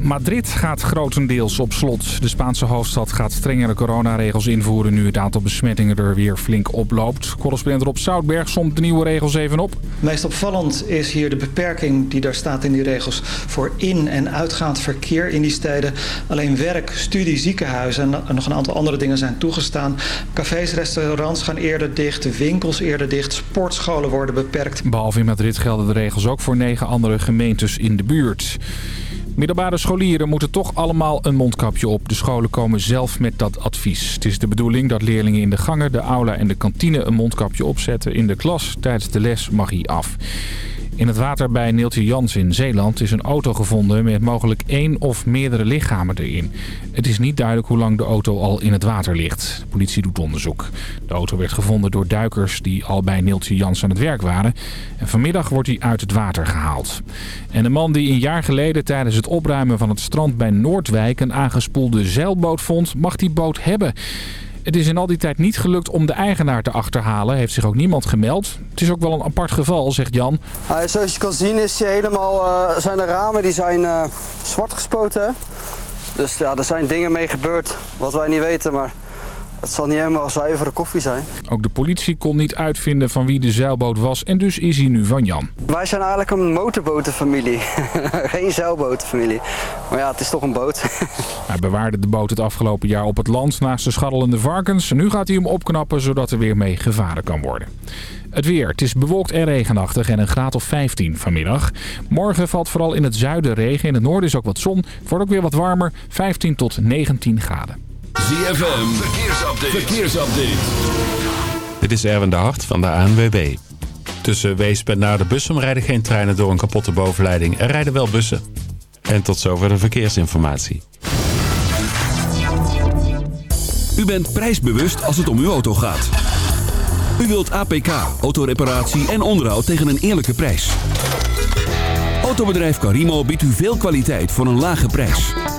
Madrid gaat grotendeels op slot. De Spaanse hoofdstad gaat strengere coronaregels invoeren... nu het aantal besmettingen er weer flink oploopt. Correspondent Rob Zoutberg somt de nieuwe regels even op. Meest opvallend is hier de beperking die daar staat in die regels... voor in- en uitgaand verkeer in die steden. Alleen werk, studie, ziekenhuizen en nog een aantal andere dingen zijn toegestaan. Cafés, restaurants gaan eerder dicht, winkels eerder dicht... sportscholen worden beperkt. Behalve in Madrid gelden de regels ook voor negen andere gemeentes in de buurt. Middelbare scholieren moeten toch allemaal een mondkapje op. De scholen komen zelf met dat advies. Het is de bedoeling dat leerlingen in de gangen, de aula en de kantine een mondkapje opzetten. In de klas tijdens de les mag hij af. In het water bij Neeltje Jans in Zeeland is een auto gevonden met mogelijk één of meerdere lichamen erin. Het is niet duidelijk hoe lang de auto al in het water ligt. De politie doet onderzoek. De auto werd gevonden door duikers die al bij Neeltje Jans aan het werk waren. En vanmiddag wordt hij uit het water gehaald. En de man die een jaar geleden tijdens het opruimen van het strand bij Noordwijk een aangespoelde zeilboot vond, mag die boot hebben. Het is in al die tijd niet gelukt om de eigenaar te achterhalen. Heeft zich ook niemand gemeld. Het is ook wel een apart geval, zegt Jan. zoals je kan zien is helemaal, uh, zijn de ramen die zijn uh, zwart gespoten. Dus ja, er zijn dingen mee gebeurd wat wij niet weten. Maar het zal niet helemaal zuivere koffie zijn. Ook de politie kon niet uitvinden van wie de zeilboot was en dus is hij nu van Jan. Wij zijn eigenlijk een motorbotenfamilie. Geen zeilbotenfamilie. Maar ja, het is toch een boot. hij bewaarde de boot het afgelopen jaar op het land naast de scharrelende varkens. Nu gaat hij hem opknappen zodat er weer mee gevaren kan worden. Het weer. Het is bewolkt en regenachtig en een graad of 15 vanmiddag. Morgen valt vooral in het zuiden regen. In het noorden is ook wat zon. Het wordt ook weer wat warmer. 15 tot 19 graden. ZFM, verkeersupdate. verkeersupdate. Dit is Erwin de Hart van de ANWB. Tussen Weesp en naar de Bussum rijden geen treinen door een kapotte bovenleiding. Er rijden wel bussen. En tot zover de verkeersinformatie. U bent prijsbewust als het om uw auto gaat. U wilt APK, autoreparatie en onderhoud tegen een eerlijke prijs. Autobedrijf Carimo biedt u veel kwaliteit voor een lage prijs.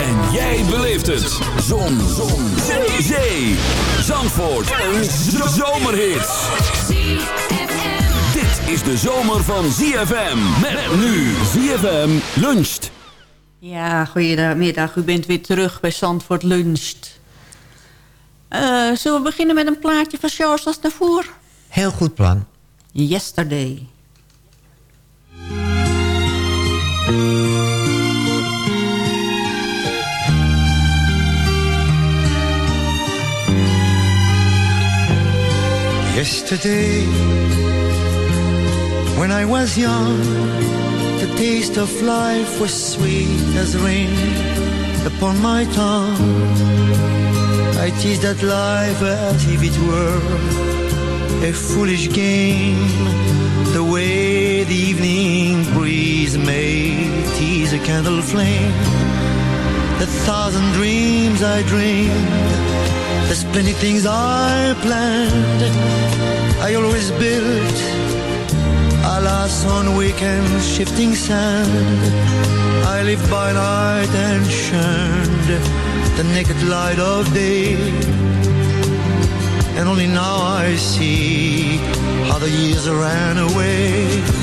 En jij beleeft het. Zon. Zon. Zee. Zee. Zandvoort. Een zomerhit. Dit is de zomer van ZFM. Met nu ZFM luncht. Ja, goedemiddag. U bent weer terug bij Zandvoort luncht. Uh, zullen we beginnen met een plaatje van Charles Aznavour? Heel goed plan. Yesterday. Yesterday, when I was young, the taste of life was sweet as rain upon my tongue. I teased at life as if it were a foolish game, the way the evening breeze may tease a candle flame. The thousand dreams I dreamed there's plenty things I planned. I always built, alas, on weekends, shifting sand. I lived by night and shunned the naked light of day. And only now I see how the years ran away.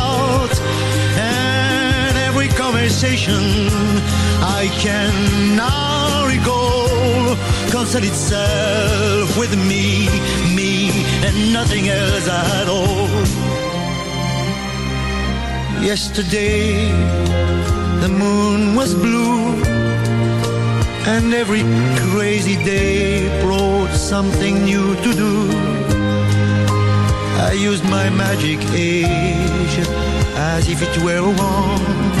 Conversation I can now recall concerned itself with me, me, and nothing else at all. Yesterday, the moon was blue, and every crazy day brought something new to do. I used my magic age as if it were a wand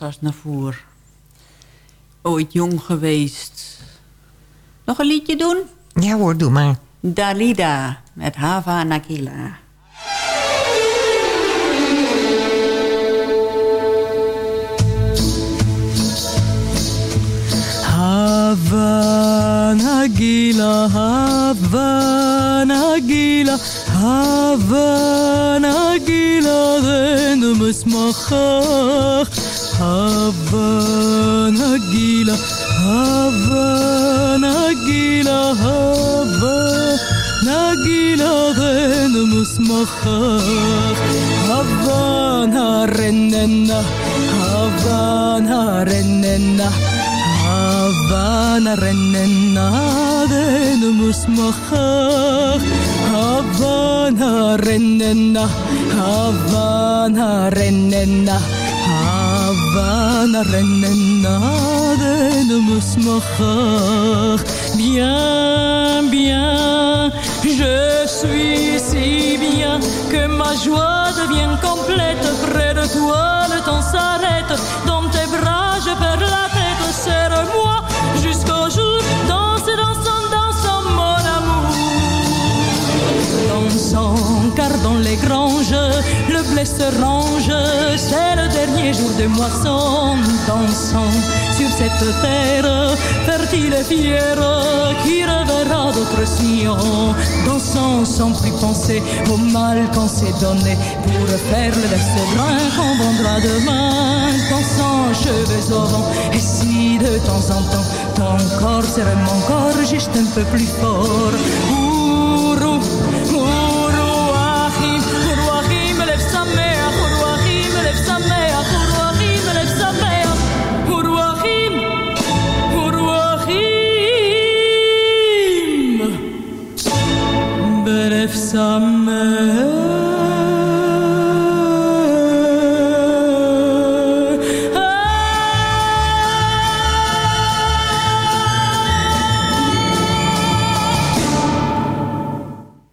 luisteraars naar voren. Ooit jong geweest. Nog een liedje doen? Ja hoor, doe maar. Dalida met Hava Nakila. Hava Nagila, Hava Nagila, Hava Nagila, Rendum es هافانا الجيلة هافانا الجيلة هافانا الجيلة غنم مخاخ هافانا رننا هافانا رننا هافانا رننا غنم مخاخ هافانا رننا هافانا رننا Musmachach. Bien, bien, je suis si bien que ma joie devient complète. Près de toi le temps s'arrête. Dans tes bras je perds la tête. Serre-moi les granges le blé se range. C'est le dernier jour de moisson dansant sur cette terre fertile et fière qui reverra d'autres sillons dansant sans plus penser au mal qu'on s'est donné pour faire le brun qu'on vendra demain. Dansant cheveux au vent et si de temps en temps ton corps serait mon corps juste un peu plus fort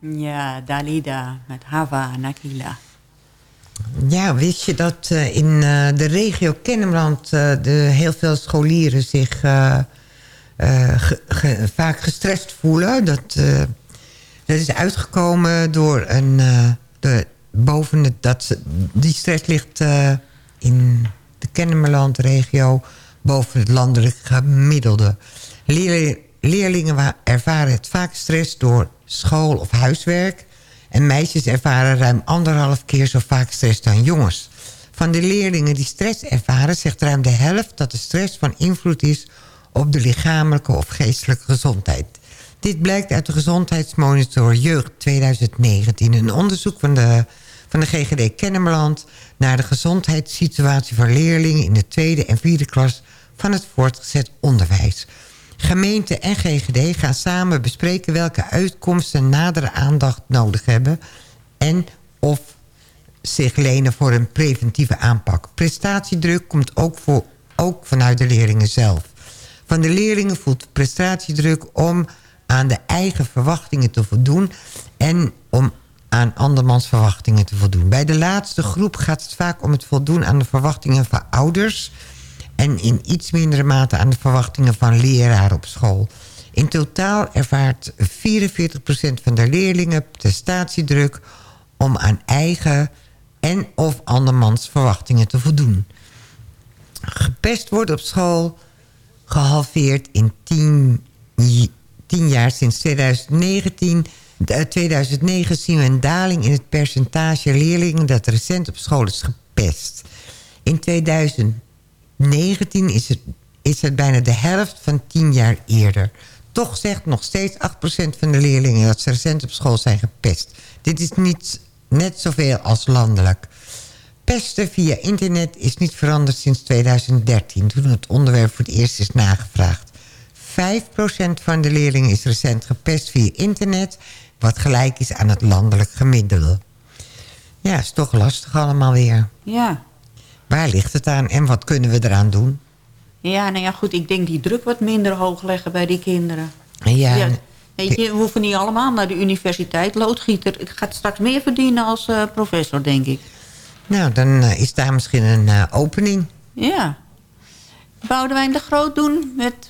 Ja, Dalida met Hava Nakila. Ja, wist je dat eh, in eh, de regio Kennemerland eh, de, heel veel scholieren zich ge- ge- vaak gestrest voelen? Dat, dat is uitgekomen door een... eh, de, boven het, dat, die stress ligt eh, in de Kennemerland-regio boven het landelijk gemiddelde. Leer- leerlingen ervaren het vaak stress door school of huiswerk En meisjes ervaren ruim anderhalf keer zo vaak stress dan jongens. Van de leerlingen die stress ervaren zegt ruim de helft dat de stress van invloed is op de lichamelijke of geestelijke gezondheid. Dit blijkt uit de Gezondheidsmonitor Jeugd 2019. Een onderzoek van de, van de GGD Kennemerland... naar de gezondheidssituatie van leerlingen... in de tweede en vierde klas van het voortgezet onderwijs. Gemeente en GGD gaan samen bespreken... welke uitkomsten nadere aandacht nodig hebben... en of zich lenen voor een preventieve aanpak. Prestatiedruk komt ook, voor, ook vanuit de leerlingen zelf. Van de leerlingen voelt prestatiedruk om aan de eigen verwachtingen te voldoen... en om aan andermans verwachtingen te voldoen. Bij de laatste groep gaat het vaak om het voldoen aan de verwachtingen van ouders... en in iets mindere mate aan de verwachtingen van leraren op school. In totaal ervaart 44% van de leerlingen prestatiedruk... om aan eigen en of andermans verwachtingen te voldoen. Gepest wordt op school gehalveerd in 10 tien jaar sinds 2019. 2009 zien we een daling in het percentage leerlingen... dat recent op school is gepest. In 2019 is het, is het bijna de helft van tien jaar eerder. Toch zegt nog steeds 8% van de leerlingen... dat ze recent op school zijn gepest. Dit is niet net zoveel als landelijk. Pesten via internet is niet veranderd sinds 2013... toen het onderwerp voor het eerst is nagevraagd. 5% van de leerlingen is recent gepest via internet... wat gelijk is aan het landelijk gemiddelde. Ja, is toch lastig allemaal weer. Ja. Waar ligt het aan en wat kunnen we eraan doen? Ja, nou ja, goed. Ik denk die druk wat minder hoog leggen bij die kinderen. Ja, Weet je, we hoeven niet allemaal naar de universiteit. Loodgieter gaat straks meer verdienen als uh, professor, denk ik. Nou, dan uh, is daar misschien een uh, opening. Ja. Boudewijn de Groot doen met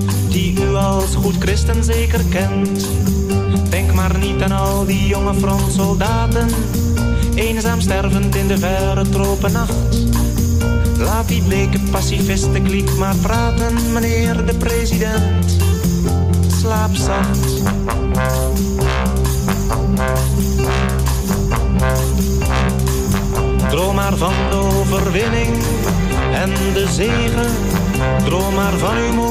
Die u als goed christen zeker kent. Denk maar niet aan al die jonge frontsoldaten. Eenzaam stervend in de verre tropennacht. Laat die bleke pacifisten kliek maar praten, meneer de president. Slaap zacht. Droom maar van de overwinning en de zegen. Droom maar van uw vredesideaal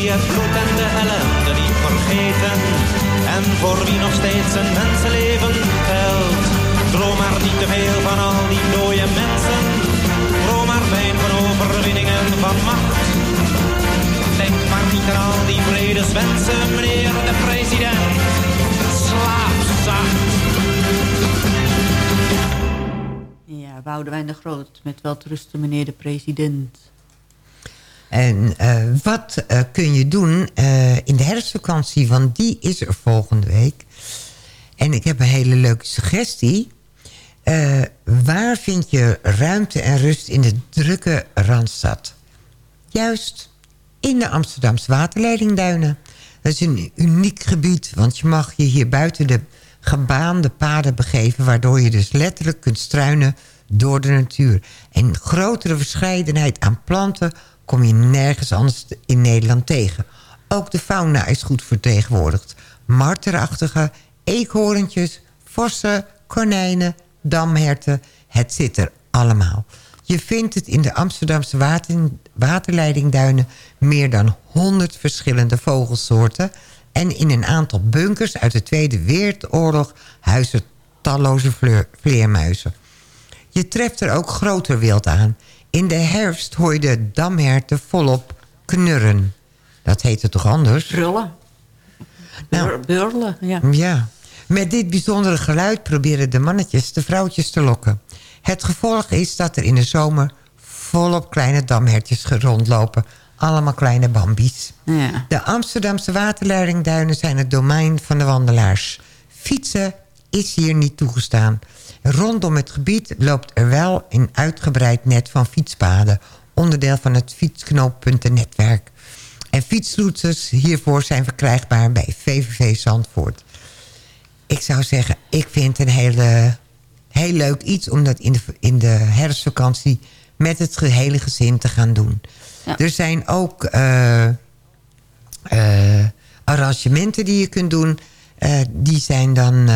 die het bloed en de ellende niet vergeten. En voor wie nog steeds een mensenleven telt. Droom maar niet te veel van al die dode mensen. Droom maar fijn van overwinningen van macht. Denk maar niet aan al die vredeswensen, meneer de president. Slaap zacht. Ja, Boudewijn de Groot met welterusten, meneer de president. En uh, wat uh, kun je doen uh, in de herfstvakantie? Want die is er volgende week. En ik heb een hele leuke suggestie. waar vind je ruimte en rust in de drukke Randstad? Juist in de Amsterdamse waterleidingduinen. Dat is een uniek gebied, want je mag je hier buiten de gebaande paden begeven... waardoor je dus letterlijk kunt struinen door de natuur. En grotere verscheidenheid aan planten kom je nergens anders in Nederland tegen. Ook de fauna is goed vertegenwoordigd. Marterachtige, eekhoorntjes, vossen, konijnen, damherten. Het zit er allemaal. Je vindt het in de Amsterdamse water, waterleidingduinen... meer dan 100 verschillende vogelsoorten... en in een aantal bunkers uit de Tweede Wereldoorlog... huizen talloze vleermuizen. Je treft er ook groter wild aan. In de herfst hoor je de damherten volop knurren. Dat heet het toch anders? Brullen. Nou, Burlen, ja. Ja. Met dit bijzondere geluid proberen de mannetjes de vrouwtjes te lokken. Het gevolg is dat er in de zomer volop kleine damhertjes rondlopen. Allemaal kleine bambies. Ja. De Amsterdamse waterleidingduinen zijn het domein van de wandelaars. Fietsen is hier niet toegestaan. Rondom het gebied loopt er wel een uitgebreid net van fietspaden... onderdeel van het fietsknooppuntennetwerk. En fietsroutes hiervoor zijn verkrijgbaar bij VVV Zandvoort. Ik zou zeggen, ik vind het een hele, heel leuk iets... om dat in de, in de herfstvakantie met het gehele gezin te gaan doen. Er zijn ook uh, uh, arrangementen die je kunt doen. Uh, die zijn dan...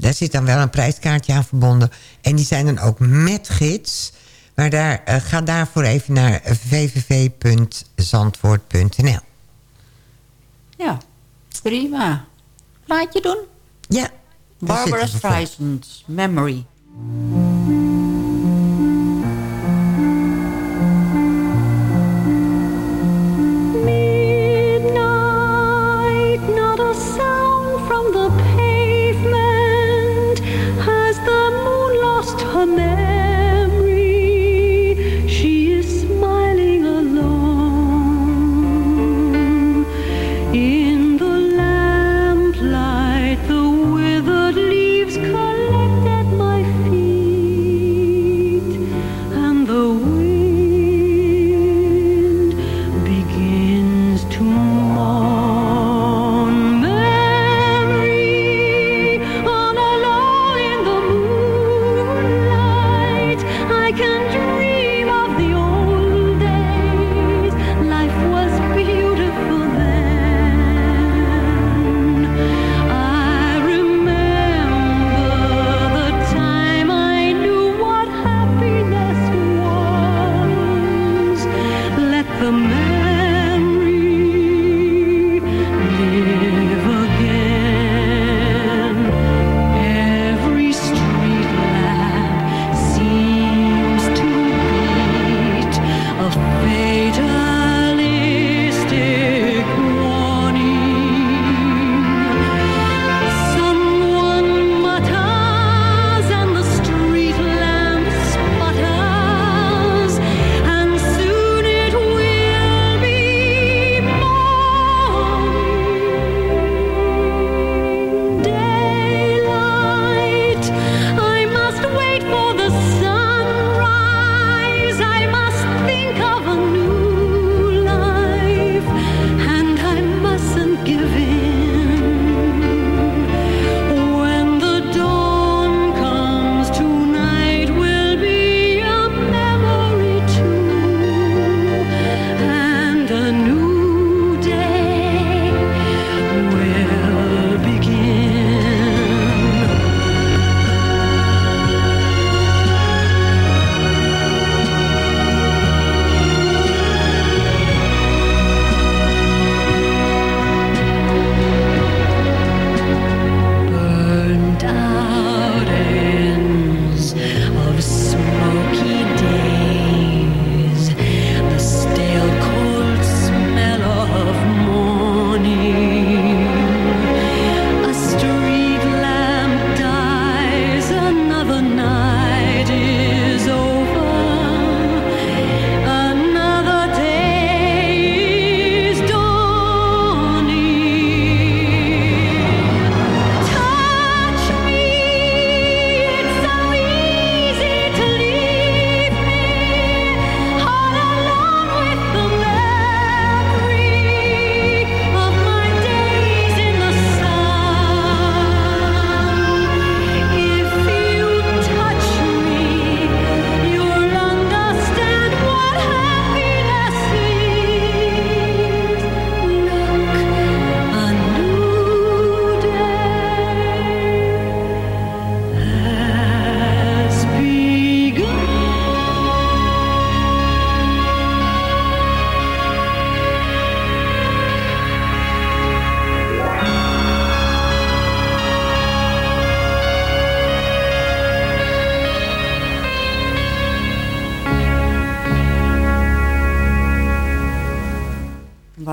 daar zit dan wel een prijskaartje aan verbonden. En die zijn dan ook met gids... Maar daar, uh, ga daarvoor even naar www.zandvoort.nl. Ja, prima. Laat doen? Ja. Barbara Streisand, Memory.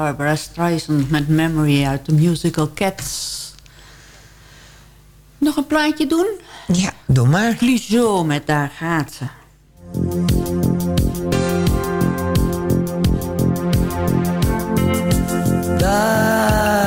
Barbara Streisand met Memory uit de musical Cats. Nog een plaatje doen? Ja, doe maar. Clouseau met Daar gaat ze. Daar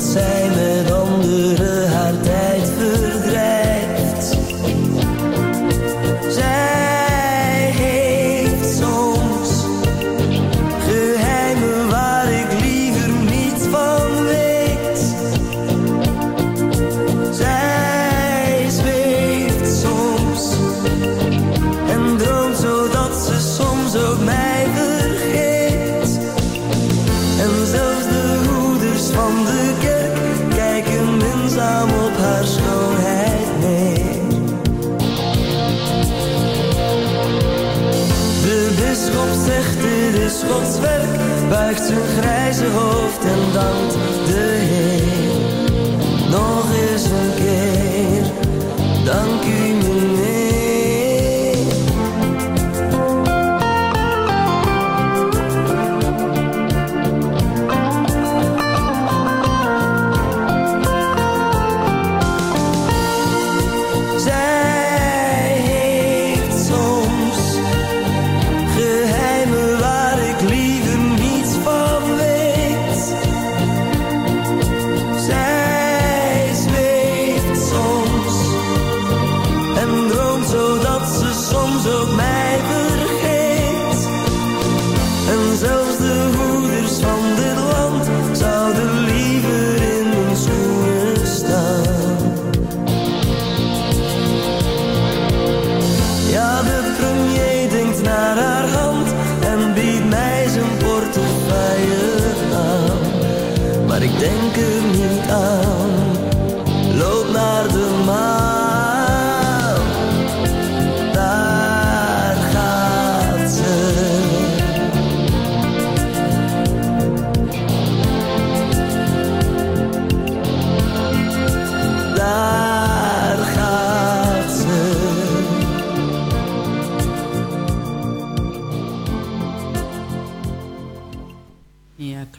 dat zij met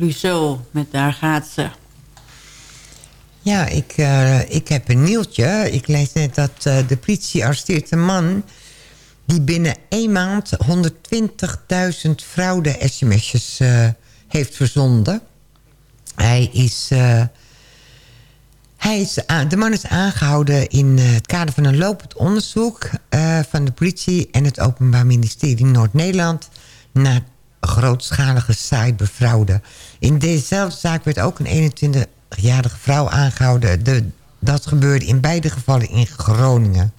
Clouseau met Daar gaat ze. Ja, ik, eh, ik heb een nieuwtje. Ik lees net dat eh, de politie arresteert een man... die binnen één maand 120.000 fraude-sms'jes eh, heeft verzonden. Hij is... eh, hij is de man is aangehouden in het kader van een lopend onderzoek... van de politie en het Openbaar Ministerie Noord-Nederland... naar grootschalige cyberfraude. In dezezelfde zaak werd ook een 21-jarige vrouw aangehouden. De, dat gebeurde in beide gevallen in Groningen.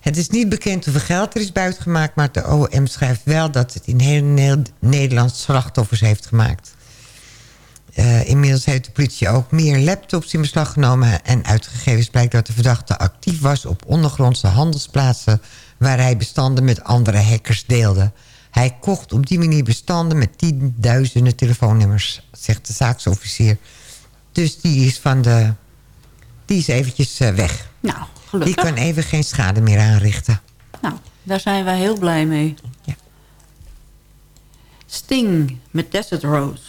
Het is niet bekend hoeveel geld er is buitgemaakt... maar de OM schrijft wel dat het in heel Ne- Nederland slachtoffers heeft gemaakt. Eh, inmiddels heeft de politie ook meer laptops in beslag genomen... en uit gegevens blijkt dat de verdachte actief was op ondergrondse handelsplaatsen... waar hij bestanden met andere hackers deelde. Hij kocht op die manier bestanden met tienduizenden telefoonnummers, zegt de zaaksofficier. Dus die is van de... Die is eventjes eh, weg. Nou, gelukkig. Die kan even geen schade meer aanrichten. Nou, daar zijn wij heel blij mee. Sting met Desert Rose.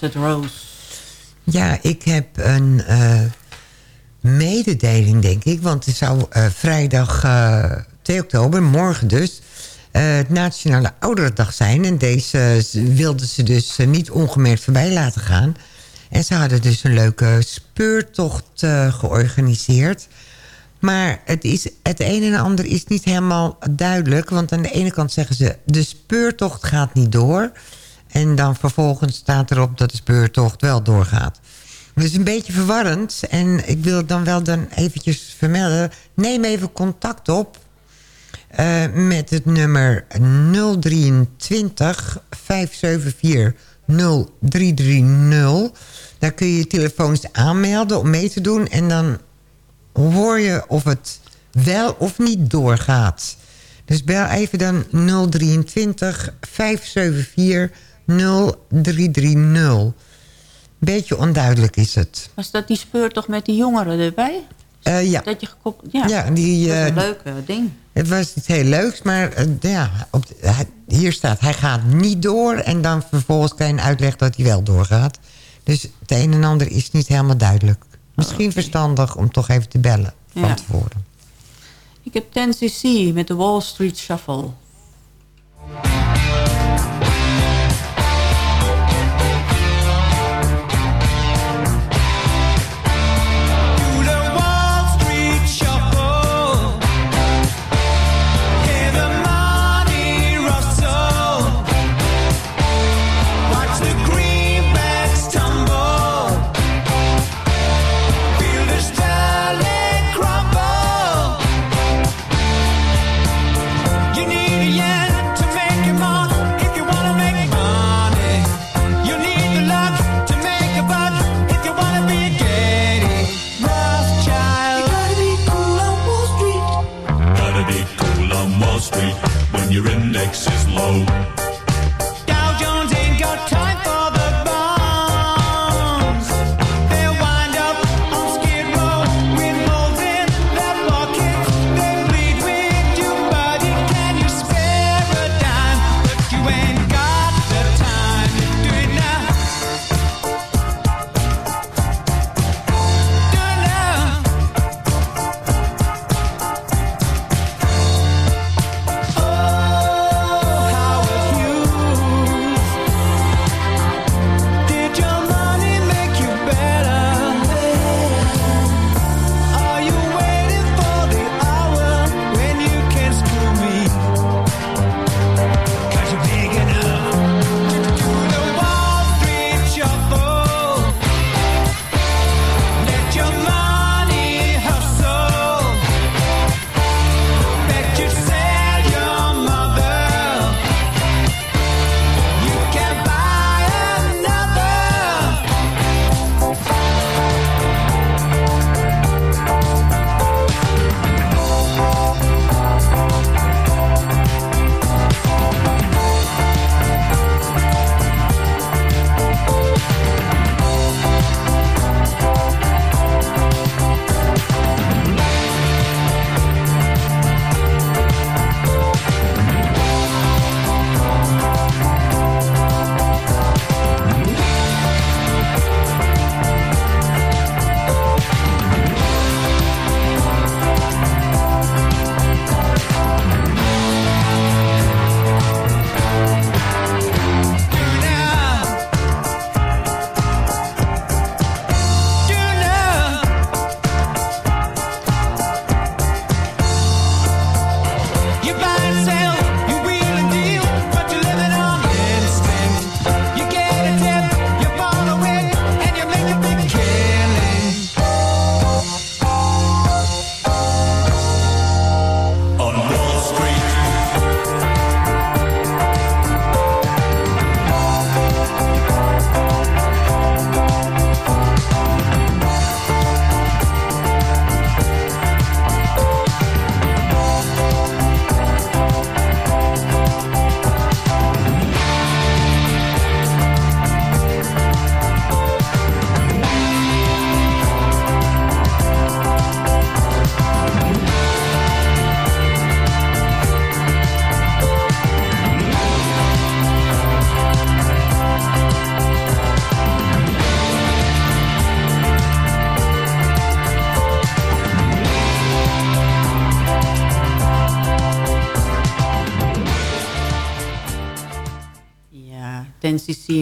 Desert. Ja, ik heb een eh, mededeling, denk ik. Want het zou eh, vrijdag eh, 2 oktober, morgen dus... eh, het Nationale Ouderendag zijn. En deze wilden ze dus eh, niet ongemerkt voorbij laten gaan. En ze hadden dus een leuke speurtocht eh, georganiseerd. Maar het, is, het een en ander is niet helemaal duidelijk. Want aan de ene kant zeggen ze... de speurtocht gaat niet door. En dan vervolgens staat erop dat de speurtocht wel doorgaat. Het is een beetje verwarrend. En ik wil dan wel dan eventjes vermelden. Neem even contact op uh, met het nummer 023 574 0330. Daar kun je je telefoons aanmelden om mee te doen. En dan hoor je of het wel of niet doorgaat. Dus bel even dan 023 574 0330. Beetje onduidelijk is het. Was dat die speurtocht met die jongeren erbij? Uh, ja. Dat je gekoppeld, ja. ja die, dat is een uh, leuk ding. Het was iets heel leuks, maar uh, ja, op de, hier staat hij gaat niet door... en dan vervolgens krijg je een uitleg dat hij wel doorgaat. Dus het een en ander is niet helemaal duidelijk. Misschien okay. verstandig om toch even te bellen van Ja. tevoren. Ik heb 10cc met de Wall Street Shuffle.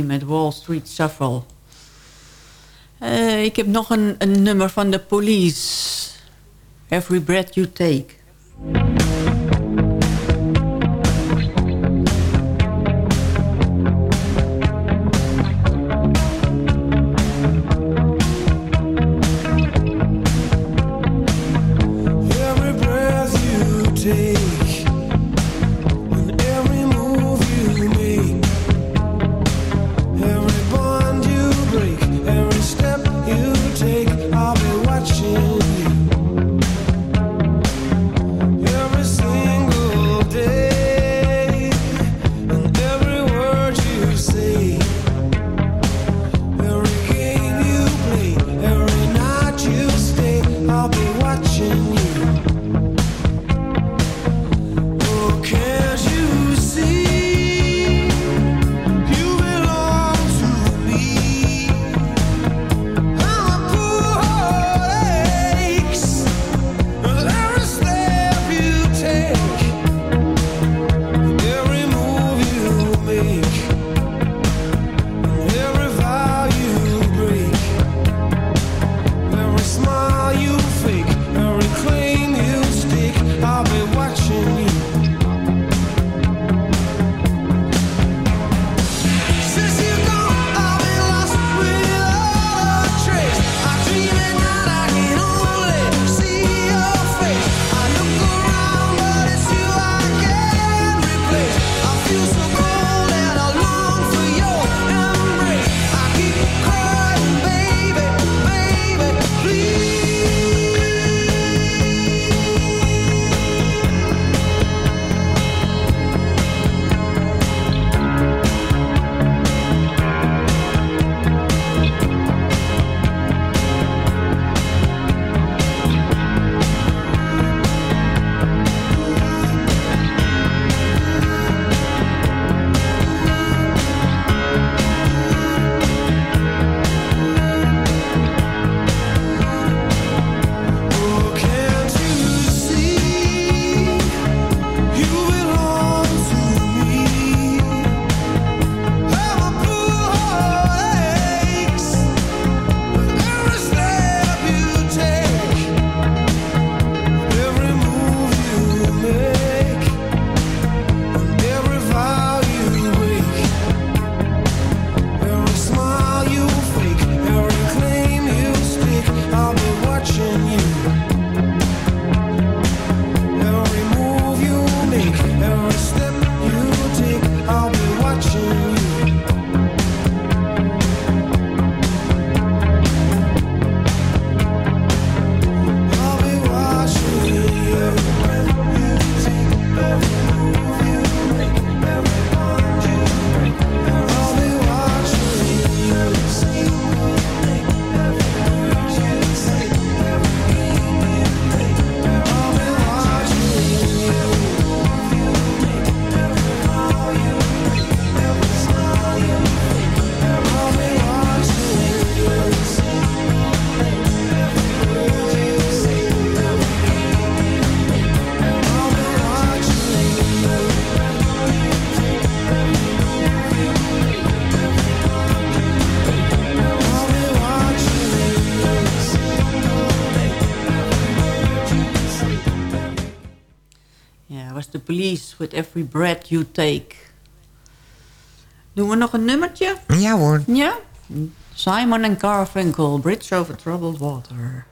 Met Wall Street Shuffle. Uh, ik heb nog een, een nummer van de police. Every breath you take. please with every breath you take. Doen we nog een nummertje? Ja hoor. Ja? Simon and Garfunkel, Bridge over Troubled Water.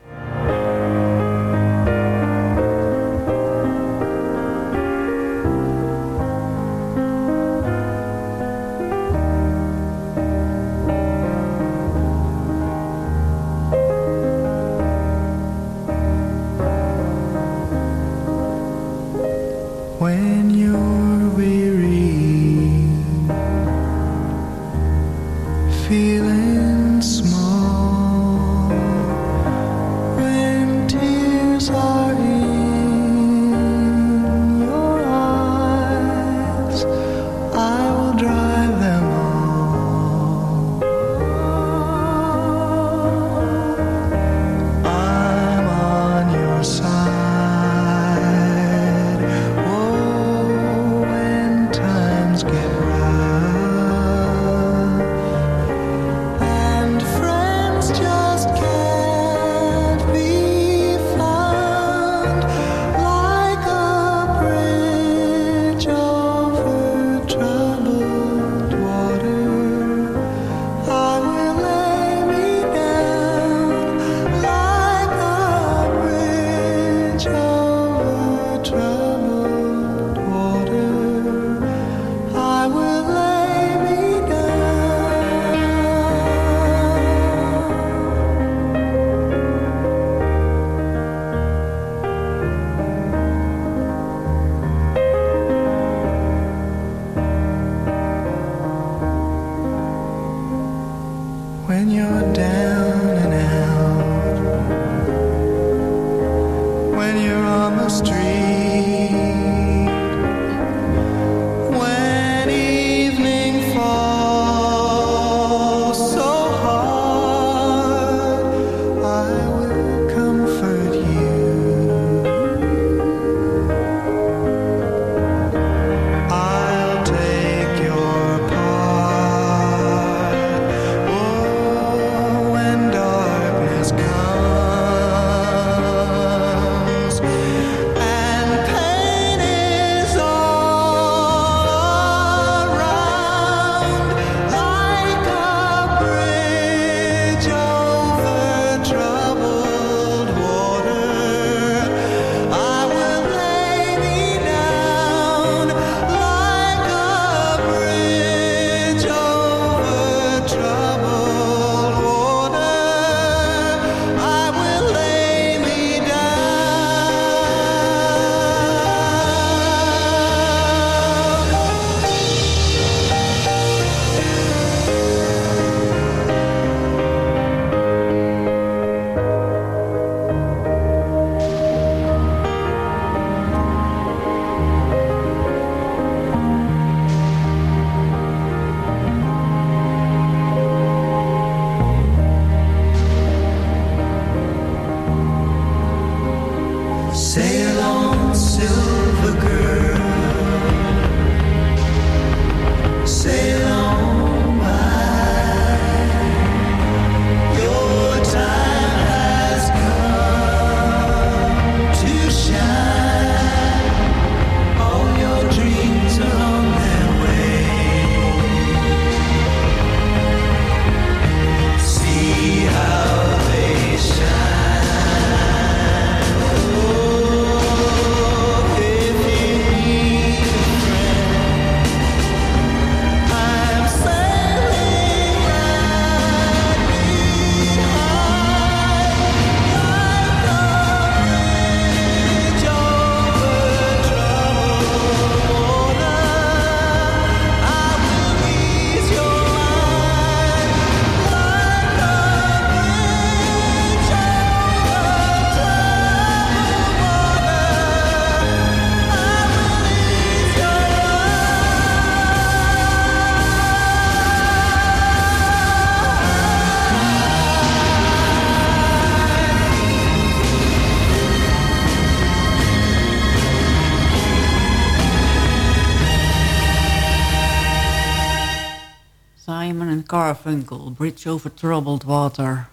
Carfunkel, Bridge over Troubled Water.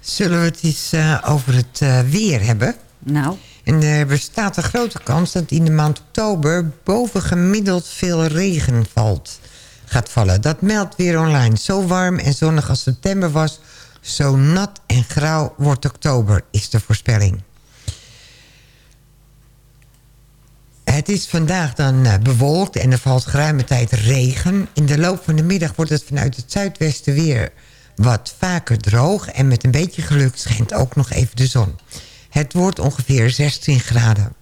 Zullen we het eens eh, over het eh, weer hebben? Nou. En er bestaat een grote kans dat in de maand oktober... bovengemiddeld veel regen valt, gaat vallen. Dat meldt weer online. Zo warm en zonnig als september was... zo nat en grauw wordt oktober, is de voorspelling. Het is vandaag dan eh, bewolkt en er valt geruime tijd regen. In de loop van de middag wordt het vanuit het zuidwesten weer wat vaker droog... en met een beetje geluk schijnt ook nog even de zon. Het wordt ongeveer 16 graden.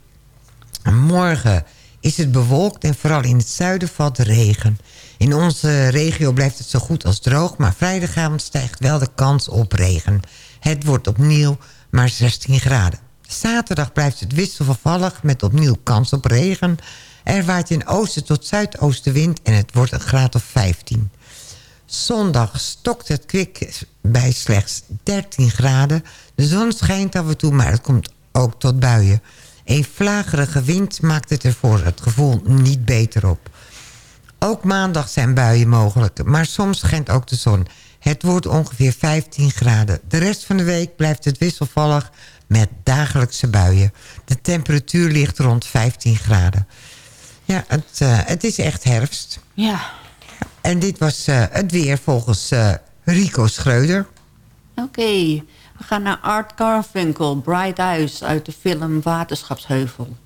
Morgen is het bewolkt en vooral in het zuiden valt regen. In onze regio blijft het zo goed als droog... maar vrijdagavond stijgt wel de kans op regen. Het wordt opnieuw maar 16 graden. Zaterdag blijft het wisselvallig met opnieuw kans op regen. Er waait een oosten tot zuidoostenwind en het wordt een graad of 15. Zondag stokt het kwik bij slechts 13 graden. De zon schijnt af en toe, maar het komt ook tot buien. Een vlagerige wind maakt het er voor het gevoel niet beter op. Ook maandag zijn buien mogelijk, maar soms schijnt ook de zon. Het wordt ongeveer 15 graden. De rest van de week blijft het wisselvallig met dagelijkse buien. De temperatuur ligt rond 15 graden. Ja, het, uh, het is echt herfst. Ja. En dit was uh, het weer volgens uh, Rico Schreuder. Oké, okay. we gaan naar Art Carfunkel, Bright Eyes uit de film Waterschapsheuvel.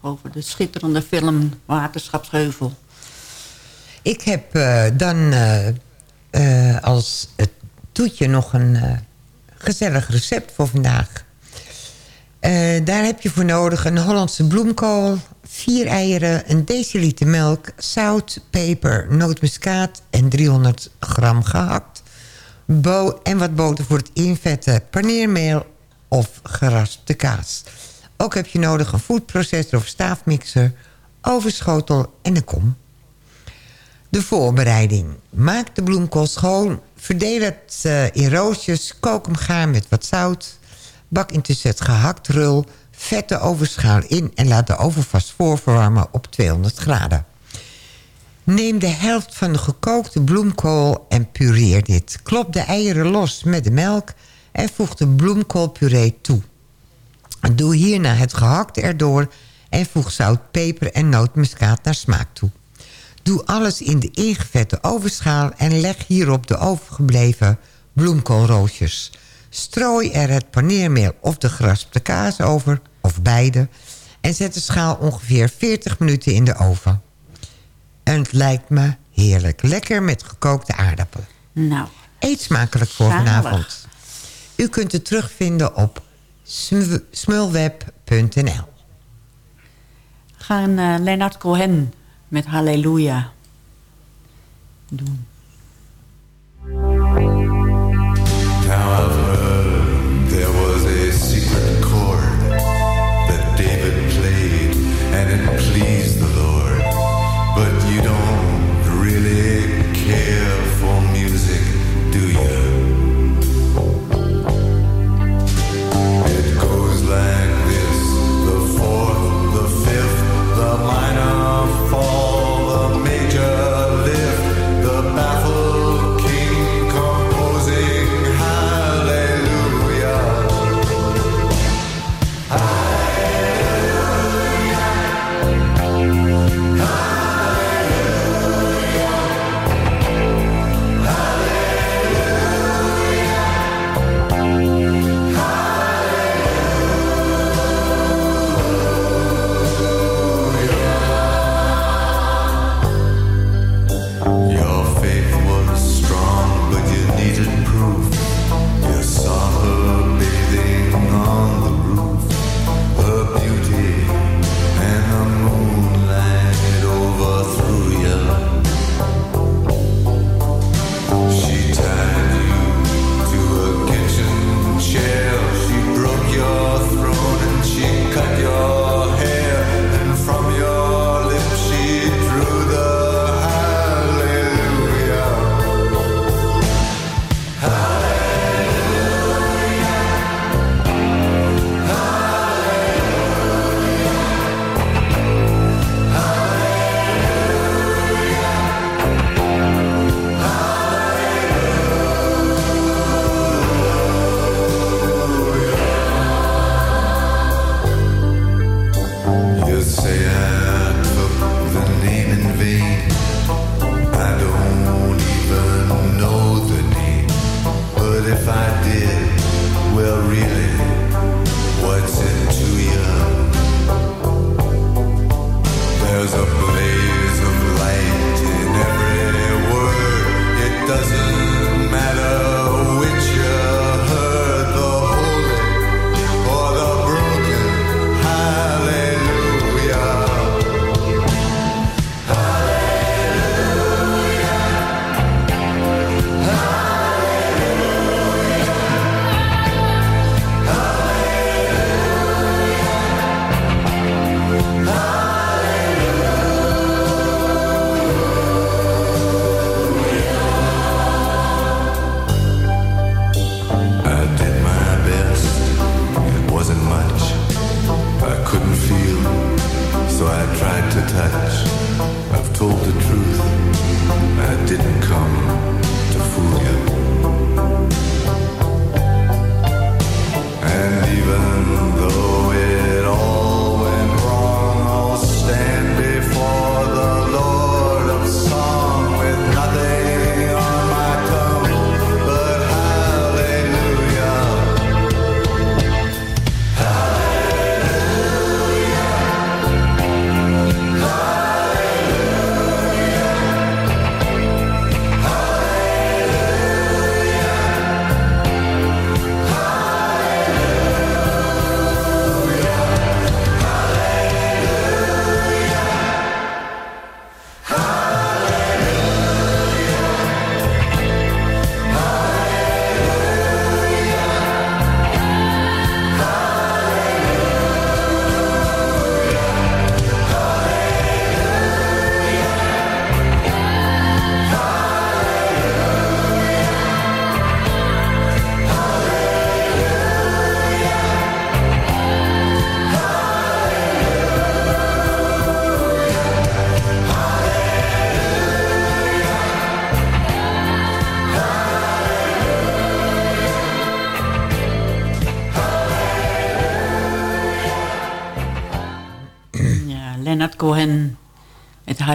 Over de schitterende film Waterschapsheuvel. Ik heb eh, dan eh, eh, als het toetje nog een gezellig recept voor vandaag. Daar heb je voor nodig een Hollandse bloemkool, vier eieren, een deciliter melk, zout, peper, nootmuskaat en 300 gram gehakt. Bo en wat boter voor het invetten, paneermeel of geraspte kaas. Ook heb je nodig een foodprocessor of staafmixer, ovenschotel en een kom. De voorbereiding. Maak de bloemkool schoon. Verdeel het eh, in roosjes. Kook hem gaar met wat zout. Bak intussen het gehakt rul. Vet de ovenschaal in en laat de oven vast voorverwarmen op 200 graden. Neem de helft van de gekookte bloemkool en pureer dit. Klop de eieren los met de melk en voeg de bloemkoolpuree toe. Doe hierna het gehakt erdoor en voeg zout, peper en nootmuskaat naar smaak toe. Doe alles in de ingevette ovenschaal en leg hierop de overgebleven bloemkoolroosjes. Strooi er het paneermeel of de geraspte kaas over, of beide... en zet de schaal ongeveer 40 minuten in de oven. En het lijkt me heerlijk. Lekker met gekookte aardappelen. Nou. Eet smakelijk voor vanavond. U kunt het terugvinden op sm- smulweb.nl. Gaan eh Leonard Cohen met Halleluja doen.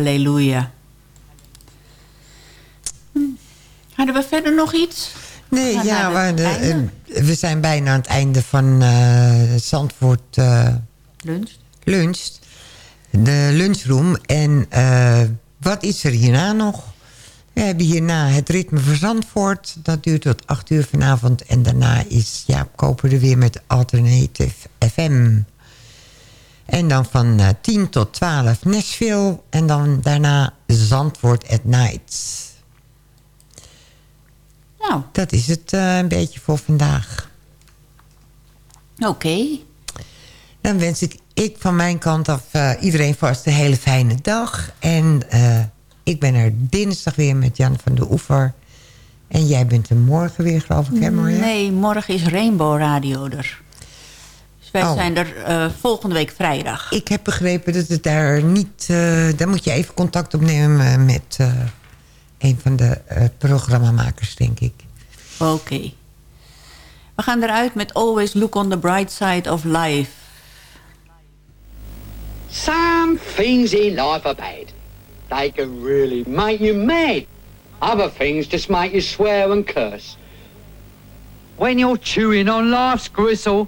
Halleluja. Hm. Hadden we verder nog iets? Nee, gaan ja, we, de- einde. eh, we zijn bijna aan het einde van eh Zandvoort eh, Lunch. lunch. De lunchroom. En eh, wat is er hierna nog? We hebben hierna het ritme van Zandvoort. Dat duurt tot 8 uur vanavond. En daarna is Jaap Koper er weer met Alternative FM. En dan van eh, 10 tot 12 Nashville. En dan daarna Zandvoort at Night. Nou. Dat is het eh, een beetje voor vandaag. Oké. Dan wens ik, ik van mijn kant af eh, iedereen vast een hele fijne dag. En eh, ik ben er dinsdag weer met Jan van de Oever. En jij bent er morgen weer, geloof ik, hè Marja? Nee, morgen is Rainbow Radio er. Wij Oh. zijn er eh, volgende week vrijdag. Ik heb begrepen dat het daar niet... eh daar moet je even contact opnemen met eh, een van de eh, programmamakers, denk ik. Oké. We gaan eruit met Always Look on the Bright Side of Life. Some things in life are bad. They can really make you mad. Other things just make you swear and curse. When you're chewing on life's gristle,